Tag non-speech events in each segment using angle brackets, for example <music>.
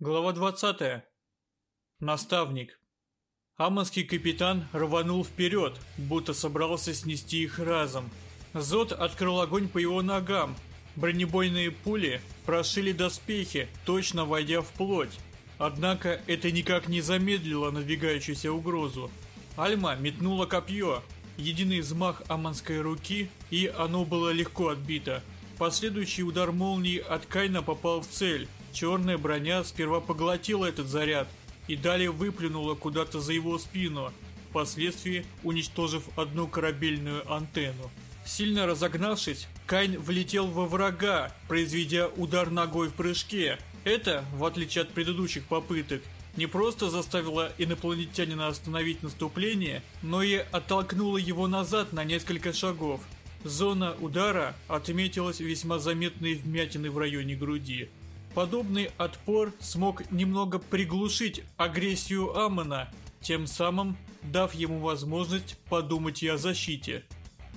Глава 20. Наставник. Амонский капитан рванул вперед, будто собрался снести их разом. Зод открыл огонь по его ногам. Бронебойные пули прошили доспехи, точно войдя в плоть. Однако это никак не замедлило надвигающуюся угрозу. Альма метнула копье. Единый взмах амонской руки, и оно было легко отбито. Последующий удар молнии от Кайна попал в цель. Черная броня сперва поглотила этот заряд и далее выплюнула куда-то за его спину, впоследствии уничтожив одну корабельную антенну. Сильно разогнавшись, Кайн влетел во врага, произведя удар ногой в прыжке. Это, в отличие от предыдущих попыток, не просто заставило инопланетянина остановить наступление, но и оттолкнуло его назад на несколько шагов. Зона удара отметилась весьма заметной вмятины в районе груди. Подобный отпор смог немного приглушить агрессию Амона, тем самым дав ему возможность подумать и о защите.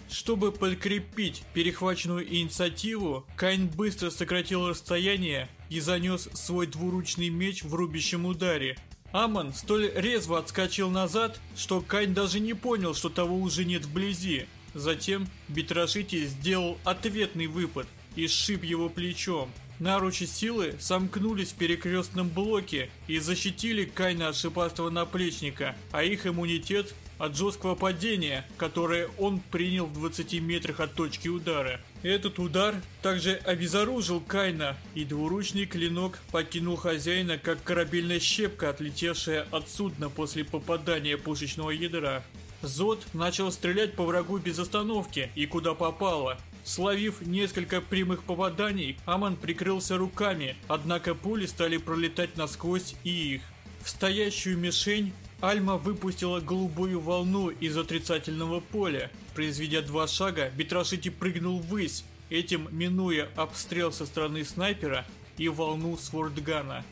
Чтобы подкрепить перехваченную инициативу, Кайн быстро сократил расстояние и занес свой двуручный меч в рубящем ударе. Амон столь резво отскочил назад, что Кайн даже не понял, что того уже нет вблизи. Затем Битрашити сделал ответный выпад и сшиб его плечом. Наручи силы сомкнулись в перекрестном блоке и защитили Кайна от шипастого наплечника, а их иммунитет от жесткого падения, которое он принял в 20 метрах от точки удара. Этот удар также обезоружил Кайна, и двуручный клинок покинул хозяина, как корабельная щепка, отлетевшая от судна после попадания пушечного ядра. Зод начал стрелять по врагу без остановки и куда попало. Словив несколько прямых попаданий, Аман прикрылся руками, однако пули стали пролетать насквозь и их. В стоящую мишень Альма выпустила голубую волну из отрицательного поля. Произведя два шага, Бетрашити прыгнул ввысь, этим минуя обстрел со стороны снайпера и волну свордгана.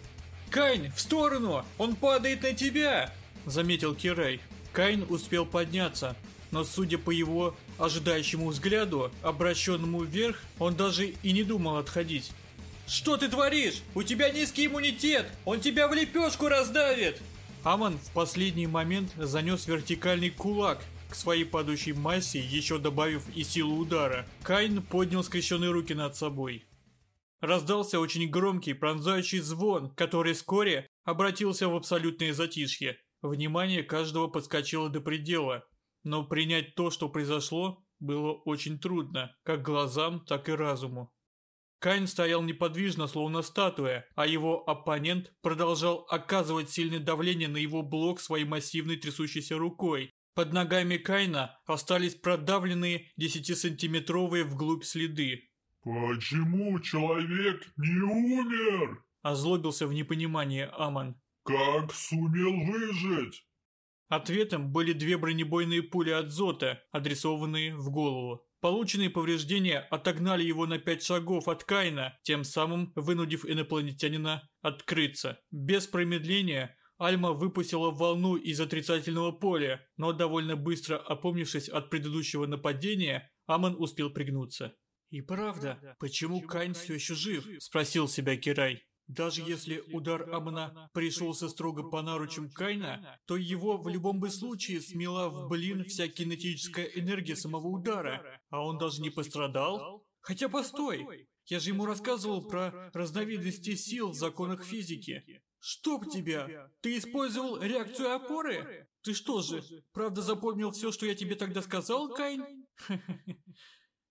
«Кайн, в сторону! Он падает на тебя!» – заметил Кирай. Кайн успел подняться, но судя по его ожидающему взгляду, обращенному вверх, он даже и не думал отходить. «Что ты творишь? У тебя низкий иммунитет! Он тебя в лепешку раздавит!» Аман в последний момент занес вертикальный кулак к своей падающей массе, еще добавив и силу удара. Кайн поднял скрещенные руки над собой. Раздался очень громкий пронзающий звон, который вскоре обратился в абсолютное затишье. Внимание каждого подскочило до предела, но принять то, что произошло, было очень трудно, как глазам, так и разуму. Кайн стоял неподвижно, словно статуя, а его оппонент продолжал оказывать сильное давление на его блок своей массивной трясущейся рукой. Под ногами Кайна остались продавленные 10-сантиметровые вглубь следы. «Почему человек не умер?» Озлобился в непонимании Аман. «Как сумел выжить?» Ответом были две бронебойные пули от Зота, адресованные в голову. Полученные повреждения отогнали его на пять шагов от Кайна, тем самым вынудив инопланетянина открыться. Без промедления Альма выпустила волну из отрицательного поля, но довольно быстро опомнившись от предыдущего нападения, Амон успел пригнуться. «И правда, почему Кайн все еще жив?» – спросил себя Кирай. Даже если удар Амана пришелся строго по наручам Кайна, то его в любом бы случае смела в блин вся кинетическая энергия самого удара, а он даже не пострадал. Хотя постой, я же ему рассказывал про разновидности сил в законах физики. Чтоб тебя! Ты использовал реакцию опоры? Ты что же, правда запомнил все, что я тебе тогда сказал, Кайн? <laughs>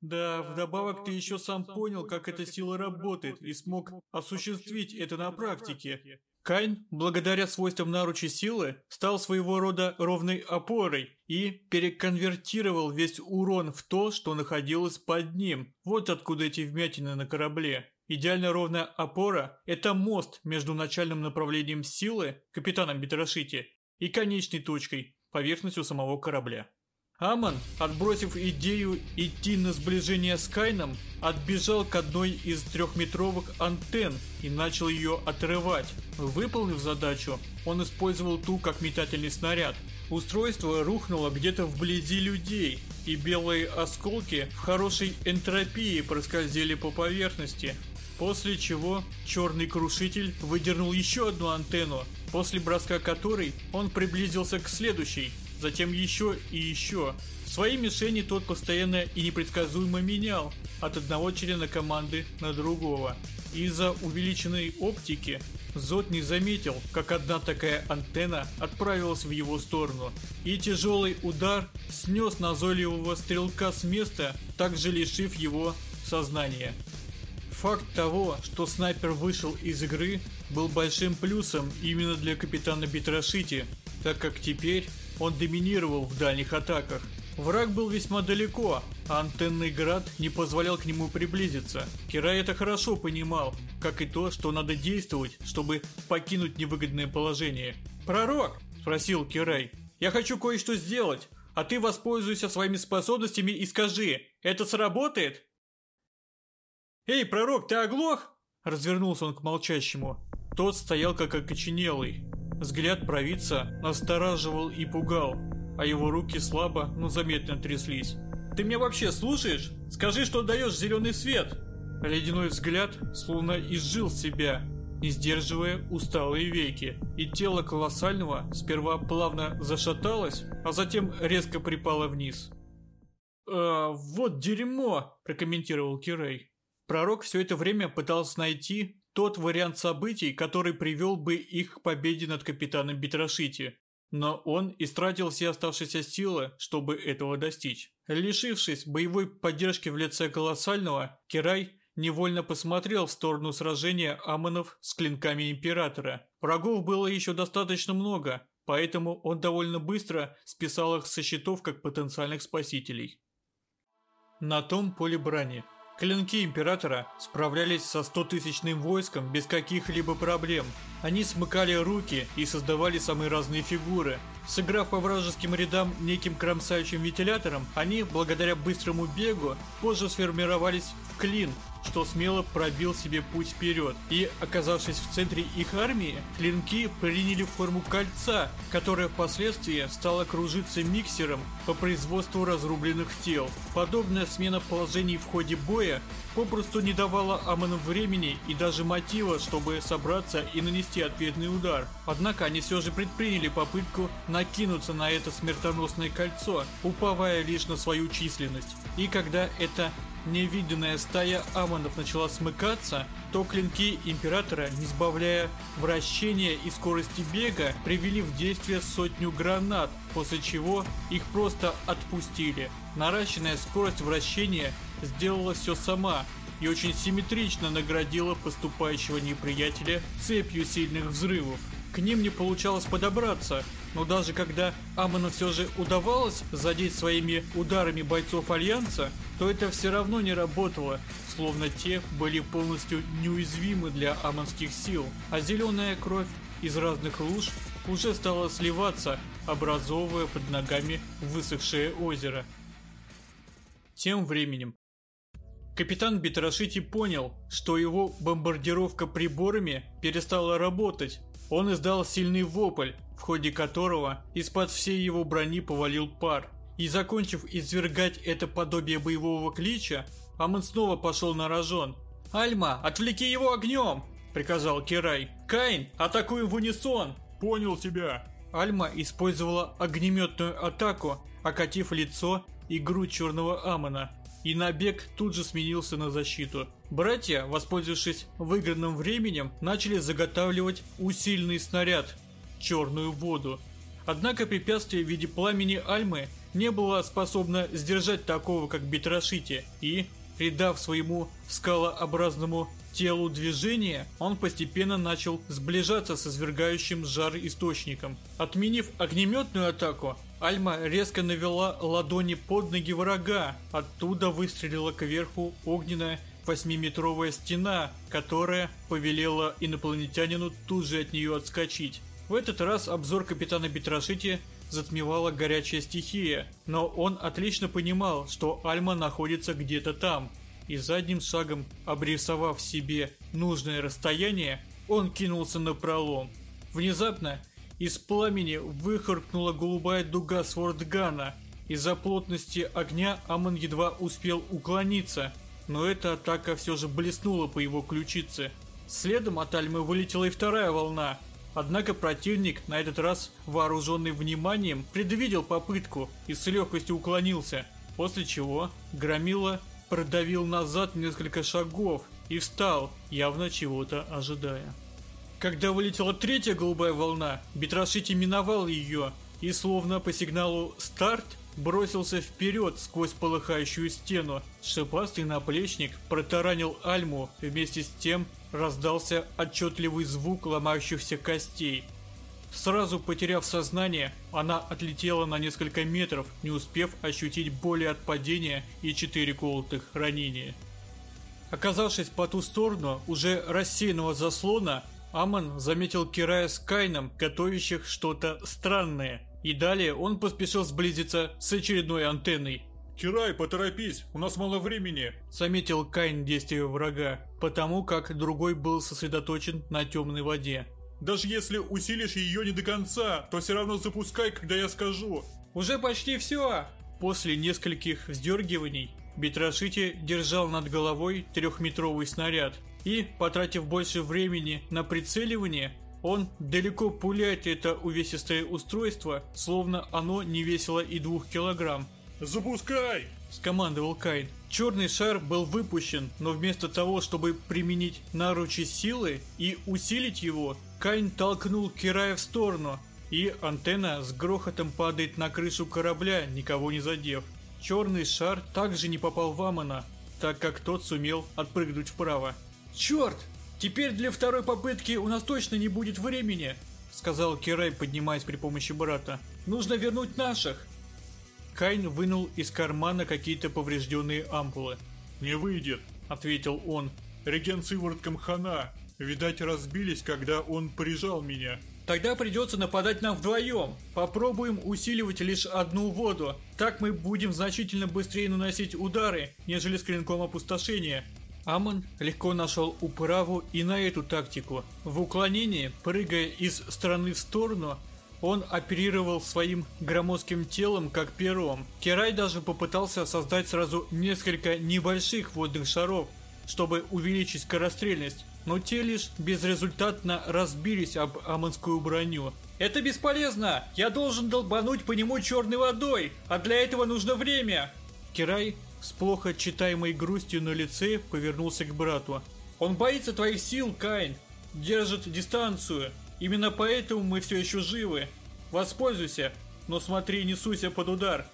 Да, вдобавок ты еще сам понял, как эта сила работает и смог осуществить это на практике. Кайн, благодаря свойствам наручи силы, стал своего рода ровной опорой и переконвертировал весь урон в то, что находилось под ним. Вот откуда эти вмятины на корабле. Идеально ровная опора – это мост между начальным направлением силы, капитаном Бетрашити, и конечной точкой, поверхностью самого корабля. Амон, отбросив идею идти на сближение с Кайном, отбежал к одной из трехметровых антенн и начал ее отрывать. Выполнив задачу, он использовал ту как метательный снаряд. Устройство рухнуло где-то вблизи людей, и белые осколки в хорошей энтропии проскользили по поверхности. После чего черный крушитель выдернул еще одну антенну, после броска которой он приблизился к следующей, затем еще и еще. Свои мишени тот постоянно и непредсказуемо менял от одного члена команды на другого. Из-за увеличенной оптики Зод не заметил, как одна такая антенна отправилась в его сторону, и тяжелый удар снес назойливого стрелка с места, также лишив его сознания. Факт того, что снайпер вышел из игры, был большим плюсом именно для капитана Битрошити, так как теперь он доминировал в дальних атаках. Враг был весьма далеко, а антенный град не позволял к нему приблизиться. Кирай это хорошо понимал, как и то, что надо действовать, чтобы покинуть невыгодное положение. «Пророк!» – спросил Кирай. «Я хочу кое-что сделать, а ты воспользуйся своими способностями и скажи, это сработает?» «Эй, пророк, ты оглох?» Развернулся он к молчащему. Тот стоял как окоченелый. Взгляд провидца настораживал и пугал а его руки слабо, но заметно тряслись. «Ты меня вообще слушаешь? Скажи, что даешь зеленый свет!» Ледяной взгляд словно изжил себя, не сдерживая усталые веки, и тело колоссального сперва плавно зашаталось, а затем резко припало вниз. «А, вот дерьмо!» – прокомментировал Кирей. Пророк все это время пытался найти тот вариант событий, который привел бы их к победе над капитаном Битрошити. Но он истратил все оставшиеся силы, чтобы этого достичь. Лишившись боевой поддержки в лице Колоссального, Кирай невольно посмотрел в сторону сражения Амонов с клинками Императора. Врагов было еще достаточно много, поэтому он довольно быстро списал их со счетов как потенциальных спасителей. На том поле брани Клинки Императора справлялись со стотысячным войском без каких-либо проблем. Они смыкали руки и создавали самые разные фигуры. Сыграв по вражеским рядам неким кромсающим вентилятором, они, благодаря быстрому бегу, позже сформировались в клин, что смело пробил себе путь вперед. И, оказавшись в центре их армии, клинки приняли форму кольца, которое впоследствии стало кружиться миксером по производству разрубленных тел. Подобная смена положений в ходе боя попросту не давала Амону времени и даже мотива, чтобы собраться и нанести ответный удар. Однако они все же предприняли попытку накинуться на это смертоносное кольцо, уповая лишь на свою численность. И когда это невиданная стая амонов начала смыкаться, то клинки Императора, не сбавляя вращения и скорости бега, привели в действие сотню гранат, после чего их просто отпустили. Наращенная скорость вращения сделала все сама и очень симметрично наградила поступающего неприятеля цепью сильных взрывов. К ним не получалось подобраться, но даже когда Амону все же удавалось задеть своими ударами бойцов Альянса, то это все равно не работало, словно те были полностью неуязвимы для амонских сил, а зеленая кровь из разных луж уже стала сливаться, образовывая под ногами высохшее озеро. Тем временем Капитан Битрошити понял, что его бомбардировка приборами перестала работать. Он издал сильный вопль, в ходе которого из-под всей его брони повалил пар. И закончив извергать это подобие боевого клича, Амон снова пошел на рожон. «Альма, отвлеки его огнем!» – приказал Кирай. «Кайн, атакуем в унисон!» «Понял тебя!» Альма использовала огнеметную атаку, окатив лицо и грудь черного Амона, и набег тут же сменился на защиту. Братья, воспользовавшись выигранным временем, начали заготавливать усиленный снаряд – черную воду. Однако препятствие в виде пламени Альмы не было способно сдержать такого, как Битрошити, и, придав своему скалообразному телу движение, он постепенно начал сближаться с извергающим жар источником. Отменив огнеметную атаку, Альма резко навела ладони под ноги врага. Оттуда выстрелила кверху огненная восьмиметровая стена, которая повелела инопланетянину тут же от нее отскочить. В этот раз обзор капитана Битрошити затмевала горячая стихия, но он отлично понимал, что Альма находится где-то там, и задним шагом, обрисовав себе нужное расстояние, он кинулся на пролом. Внезапно из пламени выхаркнула голубая дуга свордгана. Из-за плотности огня Амон едва успел уклониться, но эта атака все же блеснула по его ключице. Следом от Альмы вылетела и вторая волна. Однако противник, на этот раз вооруженный вниманием, предвидел попытку и с легкостью уклонился, после чего Громила продавил назад несколько шагов и встал, явно чего-то ожидая. Когда вылетела третья голубая волна, Бетрашити миновал ее и, словно по сигналу «старт», бросился вперед сквозь полыхающую стену. Шипастый наплечник протаранил Альму, вместе с тем раздался отчетливый звук ломающихся костей. Сразу потеряв сознание, она отлетела на несколько метров, не успев ощутить боли от падения и четыре колотых ранения. Оказавшись по ту сторону уже рассеянного заслона, Амон заметил Кирая с Кайном, готовящих что-то странное, и далее он поспешил сблизиться с очередной антенной. «Кирай, поторопись, у нас мало времени!» Заметил Кайн действия врага, потому как другой был сосредоточен на темной воде. «Даже если усилишь ее не до конца, то все равно запускай, когда я скажу!» «Уже почти все!» После нескольких вздергиваний Бетрашити держал над головой трехметровый снаряд и, потратив больше времени на прицеливание, он далеко пуляет это увесистое устройство, словно оно не весило и двух килограмм. «Запускай!» – скомандовал Кайн. Черный шар был выпущен, но вместо того, чтобы применить наручи силы и усилить его, Кайн толкнул Кирая в сторону, и антенна с грохотом падает на крышу корабля, никого не задев. Черный шар также не попал в Амона, так как тот сумел отпрыгнуть вправо. «Черт! Теперь для второй попытки у нас точно не будет времени!» Сказал Кирай, поднимаясь при помощи брата. «Нужно вернуть наших!» Кайн вынул из кармана какие-то поврежденные ампулы. «Не выйдет», — ответил он. «Реген сыворотком хана. Видать, разбились, когда он прижал меня». Тогда придется нападать нам вдвоем. Попробуем усиливать лишь одну воду. Так мы будем значительно быстрее наносить удары, нежели с клинком опустошения. Амон легко нашел управу и на эту тактику. В уклонении, прыгая из стороны в сторону, он оперировал своим громоздким телом как пером. Керай даже попытался создать сразу несколько небольших водных шаров, чтобы увеличить скорострельность, но те лишь безрезультатно разбились об амонскую броню. «Это бесполезно! Я должен долбануть по нему черной водой, а для этого нужно время!» Кирай с плохо читаемой грустью на лице повернулся к брату. «Он боится твоих сил, Кайн! Держит дистанцию! Именно поэтому мы все еще живы! Воспользуйся, но смотри, не суйся под удар!»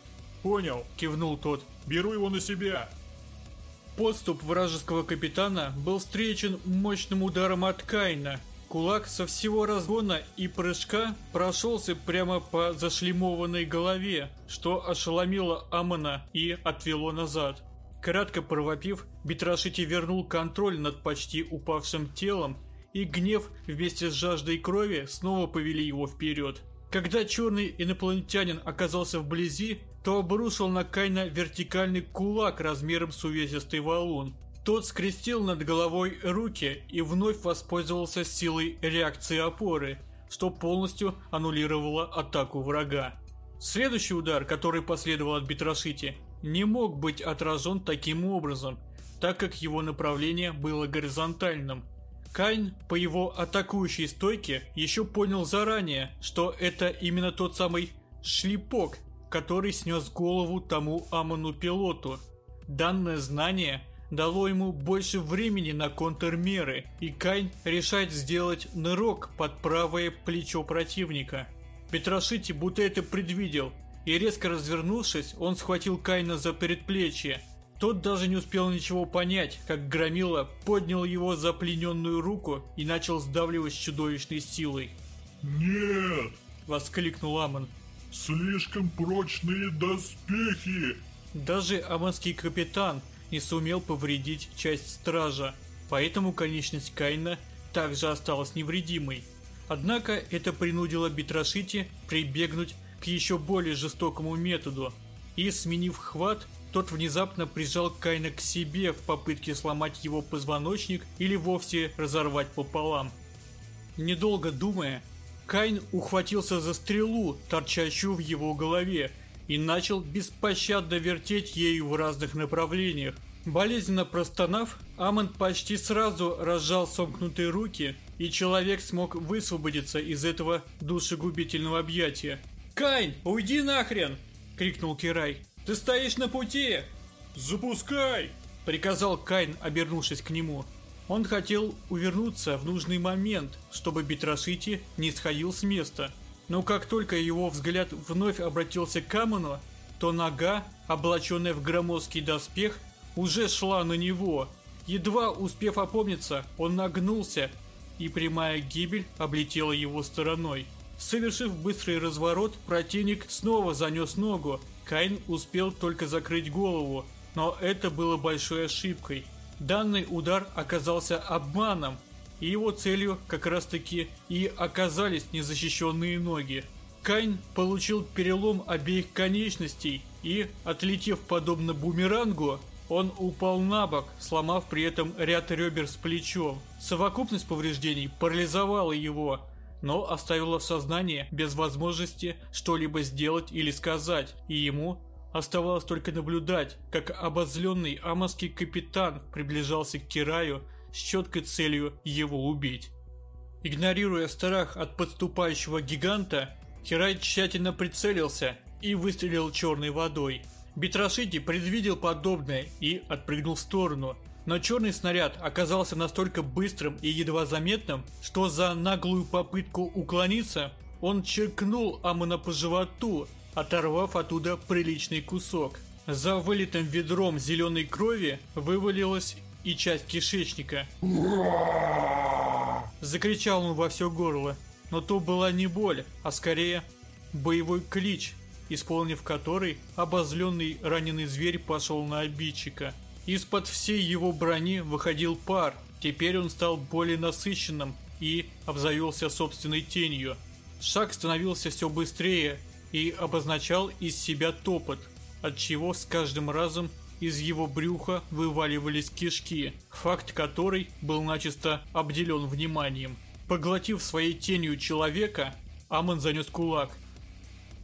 «Понял», — кивнул тот. «Беру его на себя!» Подступ вражеского капитана был встречен мощным ударом от Кайна, Кулак со всего разгона и прыжка прошелся прямо по зашлемованной голове, что ошеломило Амона и отвело назад. Кратко провопив, Битрашити вернул контроль над почти упавшим телом, и гнев вместе с жаждой крови снова повели его вперед. Когда черный инопланетянин оказался вблизи, то обрушил на Кайна вертикальный кулак размером с увесистый валун. Тот скрестил над головой руки и вновь воспользовался силой реакции опоры, что полностью аннулировало атаку врага. Следующий удар, который последовал от Битрашити, не мог быть отражен таким образом, так как его направление было горизонтальным. Кайн по его атакующей стойке еще понял заранее, что это именно тот самый шлепок, который снес голову тому Амону-пилоту. Данное знание – дало ему больше времени на контрмеры, и Кайн решает сделать нырок под правое плечо противника. Петрошити будто это предвидел, и резко развернувшись, он схватил Кайна за предплечье. Тот даже не успел ничего понять, как Громила поднял его за плененную руку и начал сдавливать с чудовищной силой. «Нет!» – воскликнул Амон. «Слишком прочные доспехи!» Даже амонский капитан – не сумел повредить часть стража, поэтому конечность Кайна также осталась невредимой. Однако это принудило Битрашити прибегнуть к еще более жестокому методу, и, сменив хват, тот внезапно прижал Кайна к себе в попытке сломать его позвоночник или вовсе разорвать пополам. Недолго думая, Кайн ухватился за стрелу, торчащую в его голове, и начал беспощадно вертеть ею в разных направлениях. Болезненно простонав, Амон почти сразу разжал сомкнутые руки, и человек смог высвободиться из этого душегубительного объятия. «Кайн, уйди нахрен!» — крикнул Кирай. «Ты стоишь на пути!» «Запускай!» — приказал Кайн, обернувшись к нему. Он хотел увернуться в нужный момент, чтобы Битрашити не сходил с места. Но как только его взгляд вновь обратился к Амону, то нога, облаченная в громоздкий доспех, уже шла на него. Едва успев опомниться, он нагнулся, и прямая гибель облетела его стороной. Совершив быстрый разворот, противник снова занес ногу. Кайн успел только закрыть голову, но это было большой ошибкой. Данный удар оказался обманом, и его целью как раз таки и оказались незащищенные ноги. Кайн получил перелом обеих конечностей и, отлетев подобно бумерангу, он упал на бок, сломав при этом ряд ребер с плечом. Совокупность повреждений парализовала его, но оставила в сознании без возможности что-либо сделать или сказать, и ему оставалось только наблюдать, как обозленный амосский капитан приближался к Кираю с четкой целью его убить. Игнорируя страх от подступающего гиганта, Кирай тщательно прицелился и выстрелил черной водой – Битрашити предвидел подобное и отпрыгнул в сторону. Но черный снаряд оказался настолько быстрым и едва заметным, что за наглую попытку уклониться он черкнул Амона по животу, оторвав оттуда приличный кусок. За вылитым ведром зеленой крови вывалилась и часть кишечника. Закричал он во все горло, но то была не боль, а скорее боевой клич – исполнив который, обозленный раненый зверь пошел на обидчика. Из-под всей его брони выходил пар, теперь он стал более насыщенным и обзавелся собственной тенью. Шаг становился все быстрее и обозначал из себя топот, отчего с каждым разом из его брюха вываливались кишки, факт который был начисто обделен вниманием. Поглотив своей тенью человека, Амон занес кулак –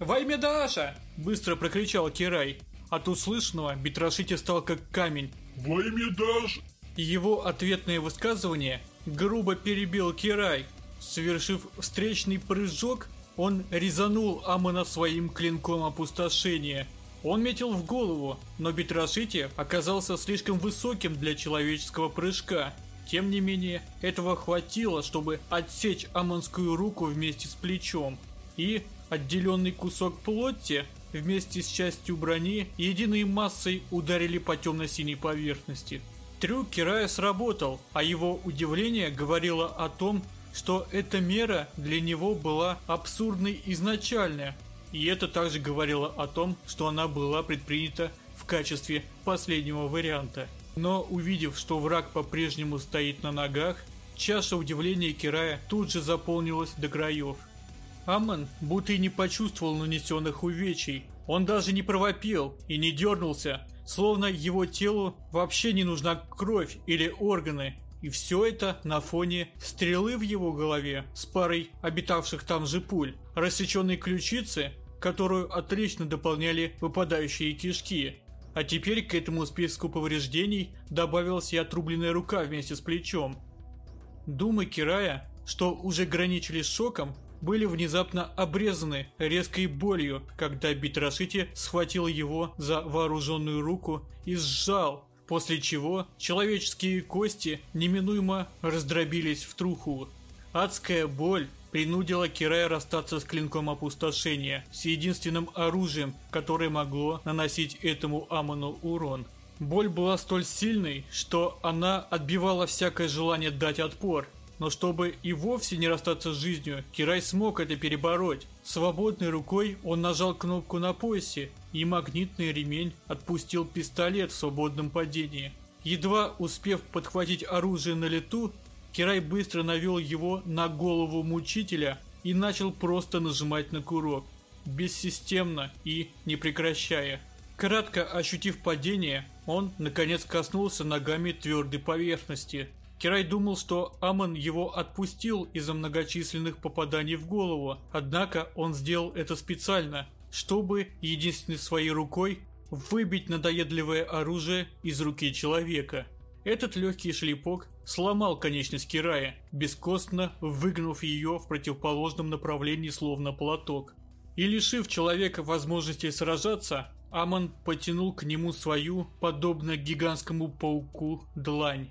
«Во имя Даша!» – быстро прокричал Кирай. От услышанного Битрошити стал как камень. «Во имя Даша!» Его ответное высказывание грубо перебил Кирай. Совершив встречный прыжок, он резанул Амона своим клинком опустошения. Он метил в голову, но Битрошити оказался слишком высоким для человеческого прыжка. Тем не менее, этого хватило, чтобы отсечь амонскую руку вместе с плечом. И Отделенный кусок плоти вместе с частью брони единой массой ударили по темно-синей поверхности. Трюк Кирая сработал, а его удивление говорило о том, что эта мера для него была абсурдной изначально, и это также говорило о том, что она была предпринята в качестве последнего варианта. Но увидев, что враг по-прежнему стоит на ногах, чаша удивления Кирая тут же заполнилась до краев. Амон будто и не почувствовал нанесенных увечий. Он даже не провопил и не дернулся, словно его телу вообще не нужна кровь или органы. И все это на фоне стрелы в его голове с парой обитавших там же пуль, рассеченной ключицы, которую отлично дополняли выпадающие кишки. А теперь к этому списку повреждений добавилась и отрубленная рука вместе с плечом. Думы Кирая, что уже граничили с шоком, были внезапно обрезаны резкой болью, когда Битрашити схватил его за вооруженную руку и сжал, после чего человеческие кости неминуемо раздробились в труху. Адская боль принудила Кирая расстаться с клинком опустошения, с единственным оружием, которое могло наносить этому Амону урон. Боль была столь сильной, что она отбивала всякое желание дать отпор, но чтобы и вовсе не расстаться с жизнью, Кирай смог это перебороть. Свободной рукой он нажал кнопку на поясе, и магнитный ремень отпустил пистолет в свободном падении. Едва успев подхватить оружие на лету, Кирай быстро навел его на голову мучителя и начал просто нажимать на курок, бессистемно и не прекращая. Кратко ощутив падение, он, наконец, коснулся ногами твердой поверхности – Кирай думал, что Амон его отпустил из-за многочисленных попаданий в голову, однако он сделал это специально, чтобы единственной своей рукой выбить надоедливое оружие из руки человека. Этот легкий шлепок сломал конечность Кирая, бескостно выгнув ее в противоположном направлении словно платок. И лишив человека возможности сражаться, Амон потянул к нему свою, подобно гигантскому пауку, длань.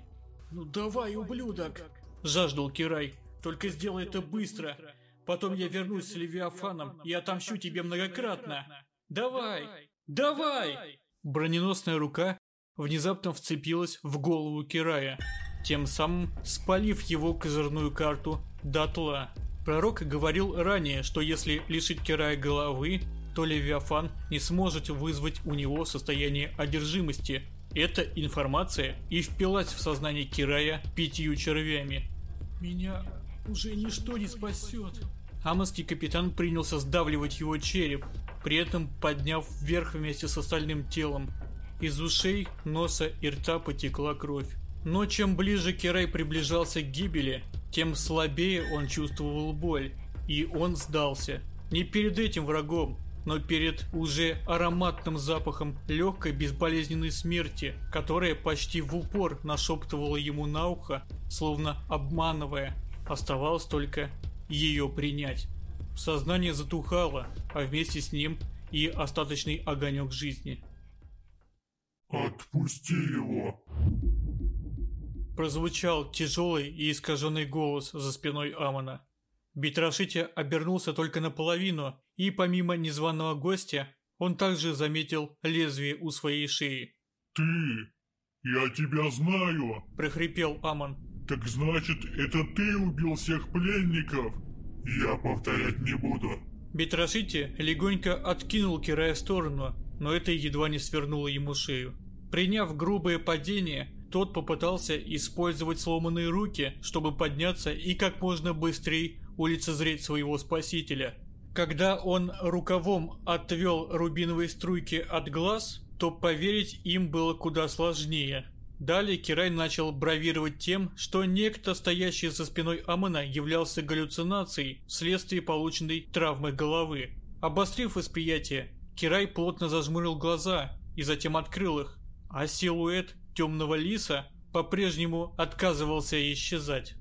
«Ну давай, ублюдок!» – жаждал Кирай. «Только сделай это быстро. Потом я вернусь с Левиафаном и отомщу тебе многократно. Давай! Давай!» Броненосная рука внезапно вцепилась в голову Кирая, тем самым спалив его козырную карту дотла. Пророк говорил ранее, что если лишить Кирая головы, то Левиафан не сможет вызвать у него состояние одержимости. Эта информация и впилась в сознание Кирая пятью червями. «Меня уже ничто не спасет». Амосский капитан принялся сдавливать его череп, при этом подняв вверх вместе с остальным телом. Из ушей, носа и рта потекла кровь. Но чем ближе Кирай приближался к гибели, тем слабее он чувствовал боль. И он сдался. Не перед этим врагом, но перед уже ароматным запахом легкой безболезненной смерти, которая почти в упор нашептывала ему на ухо, словно обманывая. Оставалось только ее принять. Сознание затухало, а вместе с ним и остаточный огонек жизни. «Отпусти его!» Прозвучал тяжелый и искаженный голос за спиной Амона. Битрашити обернулся только наполовину, и помимо незваного гостя, он также заметил лезвие у своей шеи. «Ты! Я тебя знаю!» – прохрипел Амон. «Так значит, это ты убил всех пленников?» «Я повторять не буду». Битрашити легонько откинул Кирая в сторону, но это едва не свернуло ему шею. Приняв грубое падение, тот попытался использовать сломанные руки, чтобы подняться и как можно быстрее улицезреть своего спасителя. Когда он рукавом отвел рубиновые струйки от глаз, то поверить им было куда сложнее. Далее Кирай начал бравировать тем, что некто, стоящий за спиной Амона, являлся галлюцинацией вследствие полученной травмы головы. Обострив восприятие, Кирай плотно зажмурил глаза и затем открыл их, а силуэт темного лиса по-прежнему отказывался исчезать.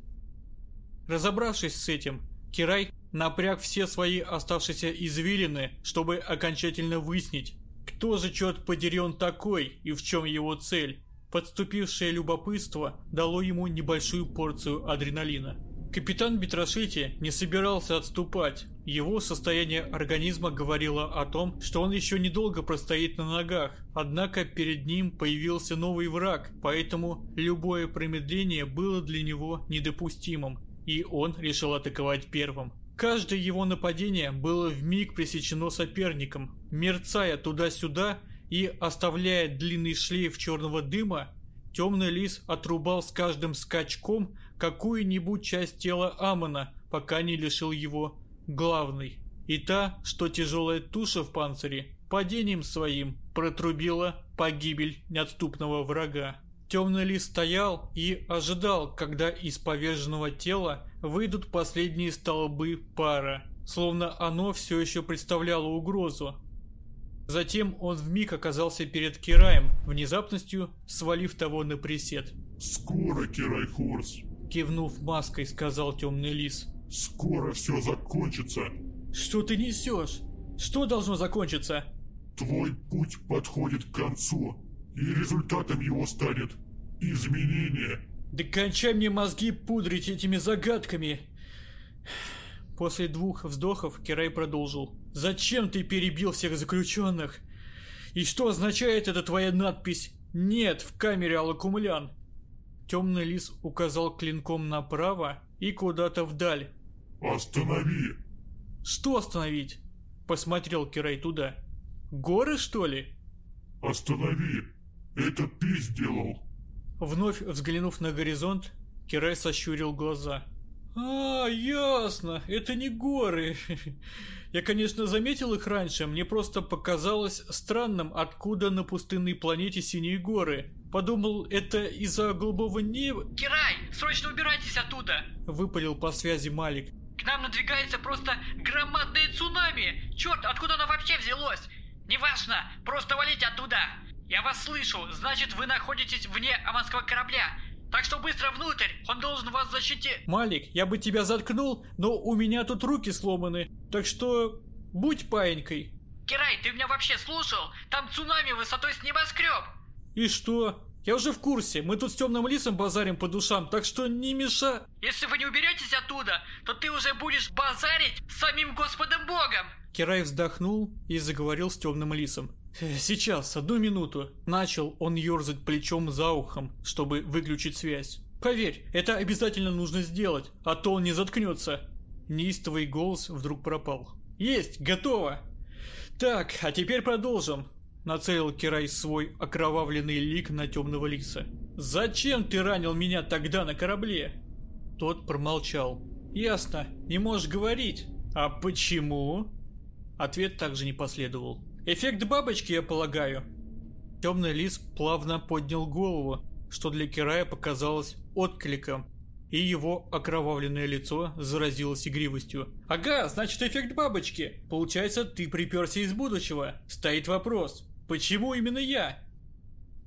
Разобравшись с этим, Кирай напряг все свои оставшиеся извилины, чтобы окончательно выяснить, кто же, черт подери, такой и в чем его цель. Подступившее любопытство дало ему небольшую порцию адреналина. Капитан Битрошити не собирался отступать. Его состояние организма говорило о том, что он еще недолго простоит на ногах. Однако перед ним появился новый враг, поэтому любое промедление было для него недопустимым и он решил атаковать первым. Каждое его нападение было в миг пресечено соперником. Мерцая туда-сюда и оставляя длинный шлейф черного дыма, темный лис отрубал с каждым скачком какую-нибудь часть тела Амона, пока не лишил его главной. И та, что тяжелая туша в панцире, падением своим протрубила погибель неотступного врага. Темный лис стоял и ожидал, когда из поверженного тела выйдут последние столбы пара, словно оно все еще представляло угрозу. Затем он вмиг оказался перед Кираем, внезапностью свалив того на присед. «Скоро, Кирай Хорс!» Кивнув маской, сказал темный лис. «Скоро все закончится!» «Что ты несешь? Что должно закончиться?» «Твой путь подходит к концу!» И результатом его станет изменение. Да кончай мне мозги пудрить этими загадками. После двух вздохов Кирай продолжил. «Зачем ты перебил всех заключенных? И что означает эта твоя надпись «Нет» в камере Алакумлян?» Темный лис указал клинком направо и куда-то вдаль. «Останови!» «Что остановить?» Посмотрел Кирай туда. «Горы, что ли?» «Останови!» Это ты сделал!» Вновь взглянув на горизонт, Кирай сощурил глаза. «А, ясно, это не горы. <laughs> Я, конечно, заметил их раньше, мне просто показалось странным, откуда на пустынной планете синие горы. Подумал, это из-за голубого неба...» «Кирай, срочно убирайтесь оттуда!» Выпалил по связи Малик. «К нам надвигается просто громадное цунами! Черт, откуда оно вообще взялось? Неважно, просто валите оттуда. Я вас слышу, значит вы находитесь вне аманского корабля. Так что быстро внутрь, он должен вас защитить. Малик, я бы тебя заткнул, но у меня тут руки сломаны. Так что будь паинькой. Кирай, ты меня вообще слушал? Там цунами высотой с небоскреб. И что? Я уже в курсе. Мы тут с темным лисом базарим по душам, так что не меша... Если вы не уберетесь оттуда, то ты уже будешь базарить с самим Господом Богом. Кирай вздохнул и заговорил с темным лисом. «Э, «Сейчас, одну минуту». Начал он ерзать плечом за ухом, чтобы выключить связь. «Поверь, это обязательно нужно сделать, а то он не заткнется». Неистовый голос вдруг пропал. «Есть, готово!» «Так, а теперь продолжим», — нацелил Кирай свой окровавленный лик на темного лиса. «Зачем ты ранил меня тогда на корабле?» Тот промолчал. «Ясно, не можешь говорить. А почему?» Ответ также не последовал. «Эффект бабочки, я полагаю». Темный лис плавно поднял голову, что для Кирая показалось откликом, и его окровавленное лицо заразилось игривостью. «Ага, значит эффект бабочки. Получается, ты приперся из будущего. Стоит вопрос, почему именно я?»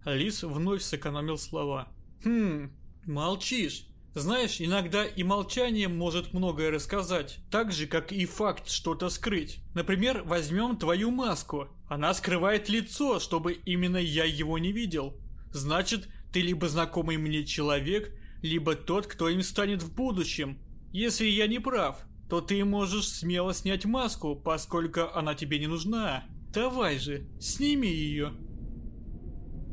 Лис вновь сэкономил слова. «Хм, молчишь. Знаешь, иногда и молчание может многое рассказать, так же, как и факт что-то скрыть. Например, возьмем твою маску. Она скрывает лицо, чтобы именно я его не видел. Значит, ты либо знакомый мне человек, либо тот, кто им станет в будущем. Если я не прав, то ты можешь смело снять маску, поскольку она тебе не нужна. Давай же, сними ее.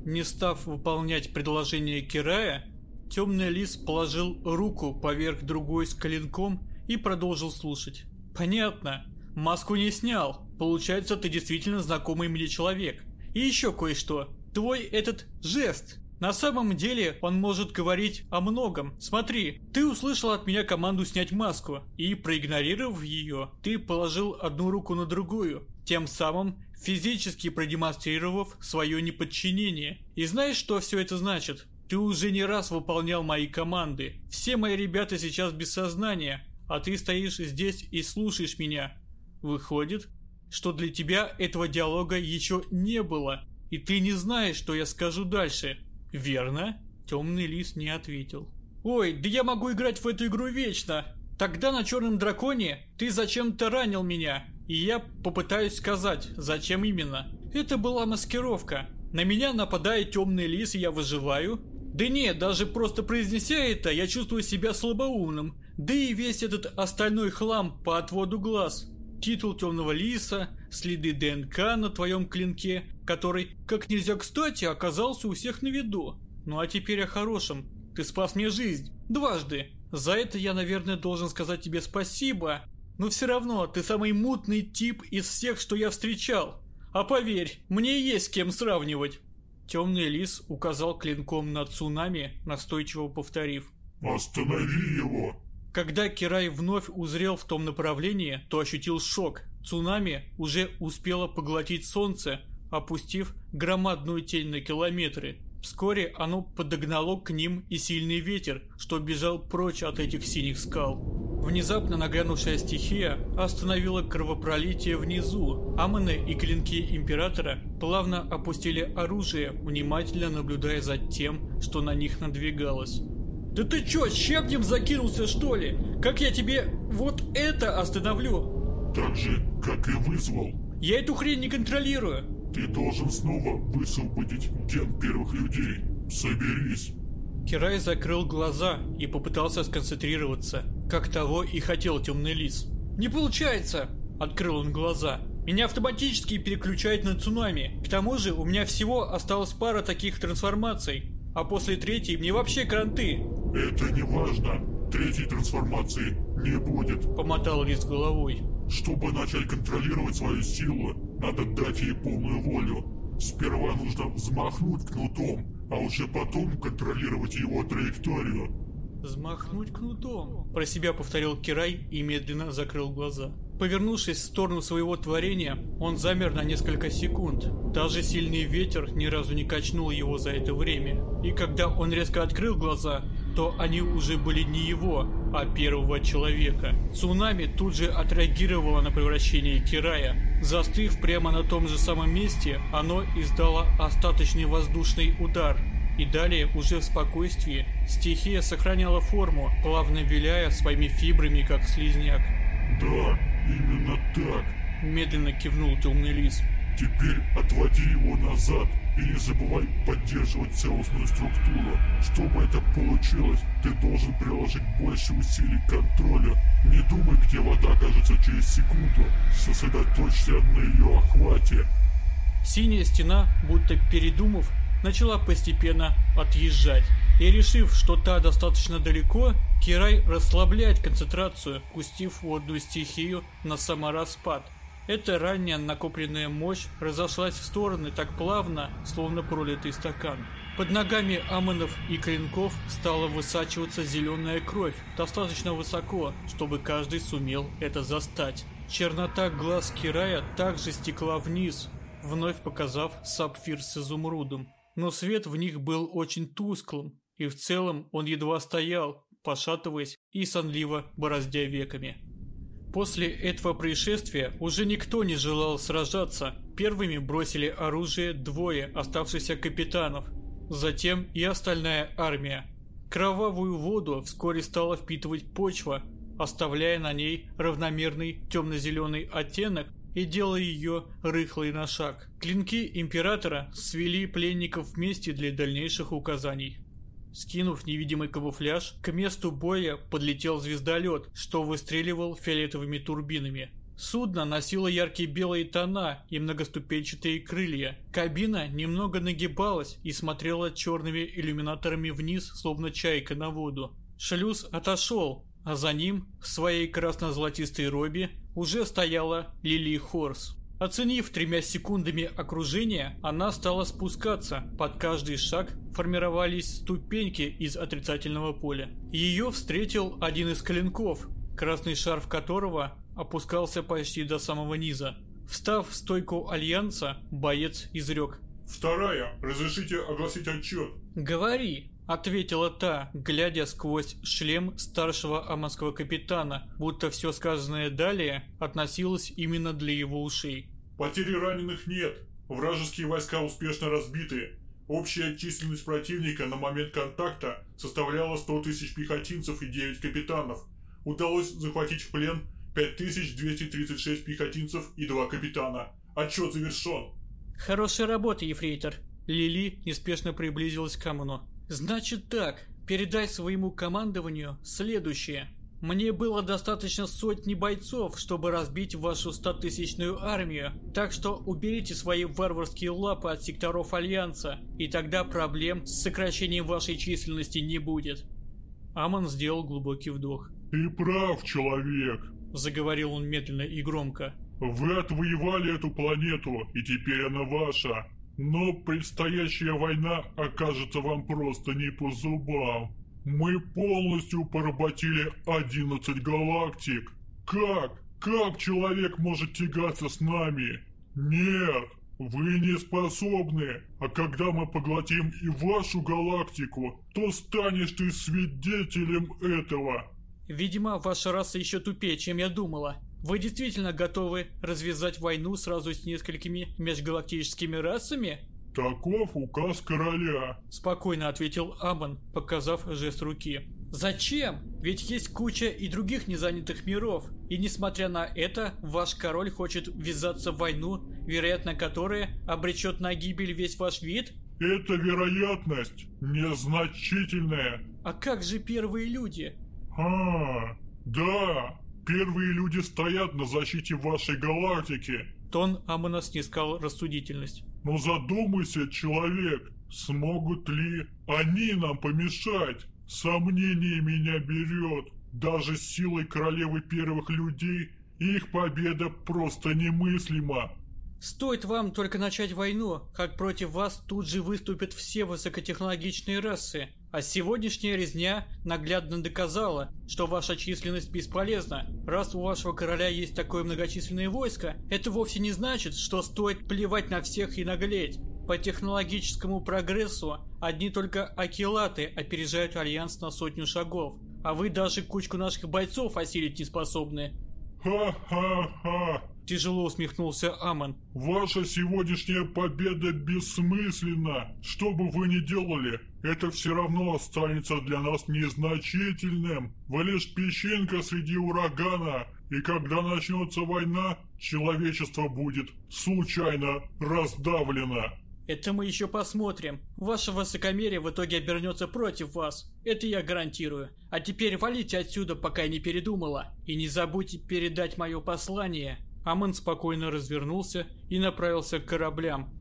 Не став выполнять предложение Кирая, Темный лис положил руку поверх другой с коленком и продолжил слушать. «Понятно. Маску не снял. Получается, ты действительно знакомый мне человек. И еще кое-что. Твой этот жест. На самом деле он может говорить о многом. Смотри, ты услышал от меня команду снять маску, и, проигнорировав ее, ты положил одну руку на другую, тем самым физически продемонстрировав свое неподчинение. И знаешь, что все это значит? Ты уже не раз выполнял мои команды. Все мои ребята сейчас без сознания, а ты стоишь здесь и слушаешь меня. Выходит, что для тебя этого диалога еще не было, и ты не знаешь, что я скажу дальше. Верно? Темный лис не ответил. Ой, да я могу играть в эту игру вечно. Тогда на черном драконе ты зачем-то ранил меня, и я попытаюсь сказать, зачем именно. Это была маскировка. На меня нападает темный лис, и я выживаю, да нет, даже просто произнеся это, я чувствую себя слабоумным. Да и весь этот остальной хлам по отводу глаз. Титул темного лиса, следы ДНК на твоем клинке, который, как нельзя кстати, оказался у всех на виду. Ну а теперь о хорошем. Ты спас мне жизнь. Дважды. За это я, наверное, должен сказать тебе спасибо. Но все равно, ты самый мутный тип из всех, что я встречал. А поверь, мне есть с кем сравнивать. Темный лис указал клинком на цунами, настойчиво повторив «Останови его!». Когда Кирай вновь узрел в том направлении, то ощутил шок. Цунами уже успело поглотить солнце, опустив громадную тень на километры. Вскоре оно подогнало к ним и сильный ветер, что бежал прочь от этих синих скал. Внезапно нагрянувшая стихия остановила кровопролитие внизу. Аманы и клинки Императора плавно опустили оружие, внимательно наблюдая за тем, что на них надвигалось. «Да ты чё, щебнем закинулся, что ли? Как я тебе вот это остановлю?» «Так же, как и вызвал». «Я эту хрень не контролирую». «Ты должен снова высвободить ген первых людей. Соберись». Кирай закрыл глаза и попытался сконцентрироваться, как того и хотел темный лис. «Не получается!» – открыл он глаза. «Меня автоматически переключает на цунами. К тому же у меня всего осталась пара таких трансформаций, а после третьей мне вообще кранты». «Это не важно. Третьей трансформации не будет», – помотал лис головой. «Чтобы начать контролировать свою силу, надо дать ей полную волю. Сперва нужно взмахнуть кнутом, а уже потом контролировать его траекторию. «Взмахнуть кнутом», – про себя повторил Кирай и медленно закрыл глаза. Повернувшись в сторону своего творения, он замер на несколько секунд. Даже сильный ветер ни разу не качнул его за это время. И когда он резко открыл глаза, то они уже были не его, а первого человека. Цунами тут же отреагировало на превращение Кирая. Застыв прямо на том же самом месте, оно издало остаточный воздушный удар. И далее, уже в спокойствии, стихия сохраняла форму, плавно виляя своими фибрами, как слизняк. Да, именно так. Медленно кивнул темный лис. Теперь отводи его назад и не забывай поддерживать целостную структуру. Чтобы это получилось, ты должен приложить больше усилий к контролю. Не думай, где вода окажется через секунду. Сосредоточься на ее охвате. Синяя стена, будто передумав, начала постепенно отъезжать. И решив, что та достаточно далеко, Кирай расслабляет концентрацию, пустив водную стихию на самораспад – эта ранняя накопленная мощь разошлась в стороны так плавно, словно пролитый стакан. Под ногами амонов и клинков стала высачиваться зеленая кровь, достаточно высоко, чтобы каждый сумел это застать. Чернота глаз Кирая также стекла вниз, вновь показав сапфир с изумрудом. Но свет в них был очень тусклым, и в целом он едва стоял, пошатываясь и сонливо бороздя веками. После этого происшествия уже никто не желал сражаться. Первыми бросили оружие двое оставшихся капитанов, затем и остальная армия. Кровавую воду вскоре стала впитывать почва, оставляя на ней равномерный темно-зеленый оттенок и делая ее рыхлой на шаг. Клинки императора свели пленников вместе для дальнейших указаний. Скинув невидимый камуфляж, к месту боя подлетел звездолет, что выстреливал фиолетовыми турбинами. Судно носило яркие белые тона и многоступенчатые крылья. Кабина немного нагибалась и смотрела черными иллюминаторами вниз, словно чайка на воду. Шлюз отошел, а за ним, в своей красно-золотистой робе, уже стояла Лили Хорс. Оценив тремя секундами окружение, она стала спускаться. Под каждый шаг формировались ступеньки из отрицательного поля. Ее встретил один из клинков, красный шарф которого опускался почти до самого низа. Встав в стойку Альянса, боец изрек. «Вторая, разрешите огласить отчет?» «Говори», — ответила та, глядя сквозь шлем старшего аманского капитана, будто все сказанное далее относилось именно для его ушей. «Потери раненых нет, вражеские войска успешно разбиты, Общая численность противника на момент контакта составляла 100 тысяч пехотинцев и 9 капитанов. Удалось захватить в плен 5236 пехотинцев и 2 капитана. Отчет завершен. Хорошая работа, ефрейтор. Лили неспешно приблизилась к Амуну. Значит так, передай своему командованию следующее. Мне было достаточно сотни бойцов, чтобы разбить вашу стотысячную армию, так что уберите свои варварские лапы от секторов Альянса, и тогда проблем с сокращением вашей численности не будет. Амон сделал глубокий вдох. «Ты прав, человек», — заговорил он медленно и громко. «Вы отвоевали эту планету, и теперь она ваша. Но предстоящая война окажется вам просто не по зубам. Мы полностью поработили 11 галактик. Как? Как человек может тягаться с нами? Нет, вы не способны. А когда мы поглотим и вашу галактику, то станешь ты свидетелем этого. Видимо, ваша раса еще тупее, чем я думала. Вы действительно готовы развязать войну сразу с несколькими межгалактическими расами? «Таков указ короля», — спокойно ответил Амон, показав жест руки. «Зачем? Ведь есть куча и других незанятых миров, и несмотря на это, ваш король хочет ввязаться в войну, вероятно которая обречет на гибель весь ваш вид?» «Это вероятность незначительная». «А как же первые люди?» «А, да, первые люди стоят на защите вашей галактики». Тон Амона снискал рассудительность. Но задумайся, человек, смогут ли они нам помешать? Сомнение меня берет. Даже силой королевы первых людей их победа просто немыслима. Стоит вам только начать войну, как против вас тут же выступят все высокотехнологичные расы. А сегодняшняя резня наглядно доказала, что ваша численность бесполезна. Раз у вашего короля есть такое многочисленное войско, это вовсе не значит, что стоит плевать на всех и наглеть. По технологическому прогрессу одни только акилаты опережают Альянс на сотню шагов, а вы даже кучку наших бойцов осилить не способны. Ха-ха-ха! Тяжело усмехнулся Амон. Ваша сегодняшняя победа бессмысленна. Что бы вы ни делали, это все равно останется для нас незначительным. Вы лишь песчинка среди урагана. И когда начнется война, человечество будет случайно раздавлено. Это мы еще посмотрим. Ваше высокомерие в итоге обернется против вас. Это я гарантирую. А теперь валите отсюда, пока я не передумала. И не забудьте передать мое послание. Амон спокойно развернулся и направился к кораблям.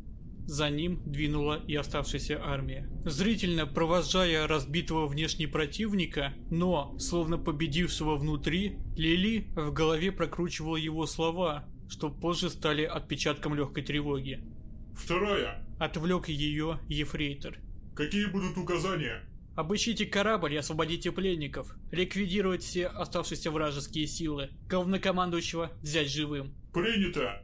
За ним двинула и оставшаяся армия. Зрительно провожая разбитого внешне противника, но, словно победившего внутри, Лили в голове прокручивала его слова, что позже стали отпечатком легкой тревоги. Вторая. Отвлек ее ефрейтор. Какие будут указания? Обыщите корабль и освободите пленников. Ликвидировать все оставшиеся вражеские силы. Главнокомандующего взять живым. Принято!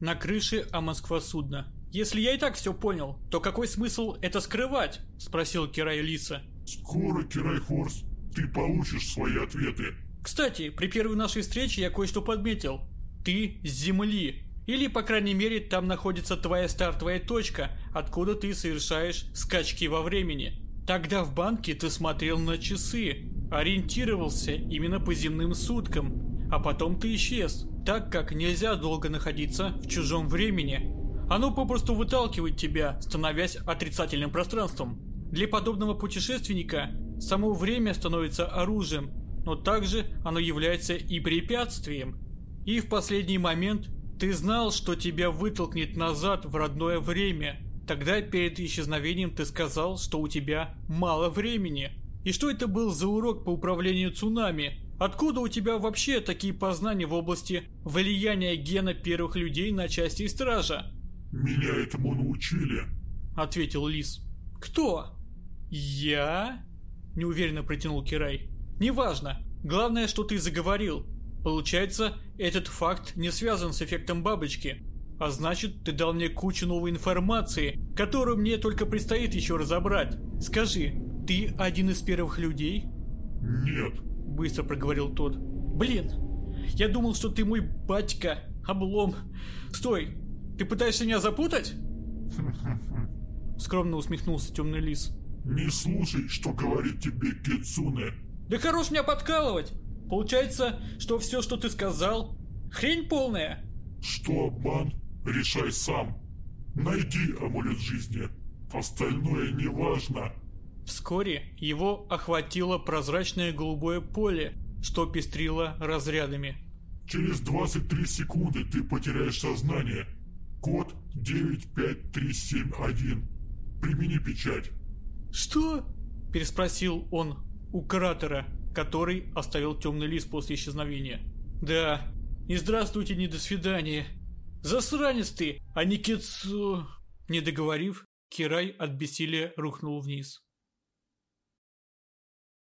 На крыше а Москва судно. «Если я и так все понял, то какой смысл это скрывать?» – спросил Кирай Лиса. Скоро, Кирай Форс, ты получишь свои ответы. «Кстати, при первой нашей встрече я кое-что подметил. Ты с Земли. Или, по крайней мере, там находится твоя стартовая точка, откуда ты совершаешь скачки во времени. Тогда в банке ты смотрел на часы, ориентировался именно по земным суткам, а потом ты исчез, так как нельзя долго находиться в чужом времени. Оно попросту выталкивает тебя, становясь отрицательным пространством. Для подобного путешественника само время становится оружием, но также оно является и препятствием. И в последний момент ты знал, что тебя вытолкнет назад в родное время. Тогда перед исчезновением ты сказал, что у тебя мало времени. И что это был за урок по управлению цунами? Откуда у тебя вообще такие познания в области влияния гена первых людей на части стража? Меня этому научили. Ответил Лис. Кто? Я? Неуверенно протянул Кирай. Неважно. Главное, что ты заговорил. Получается, этот факт не связан с эффектом бабочки. А значит, ты дал мне кучу новой информации, которую мне только предстоит еще разобрать. Скажи, ты один из первых людей? Нет. Быстро проговорил тот. Блин, я думал, что ты мой батька. Облом. Стой, ты пытаешься меня запутать? <laughs> Скромно усмехнулся темный лис. Не слушай, что говорит тебе Кицуне. Да хорош меня подкалывать. Получается, что все, что ты сказал, хрень полная. Что обман? Решай сам. Найди амулет жизни. Остальное не важно. Вскоре его охватило прозрачное голубое поле, что пестрило разрядами. Через 23 секунды ты потеряешь сознание. Код 95371. Примени печать. «Что?» – переспросил он у кратера, который оставил темный лист после исчезновения. «Да, и здравствуйте, не до свидания. Засранец ты, а не кицу...» Не договорив, Кирай от бессилия рухнул вниз.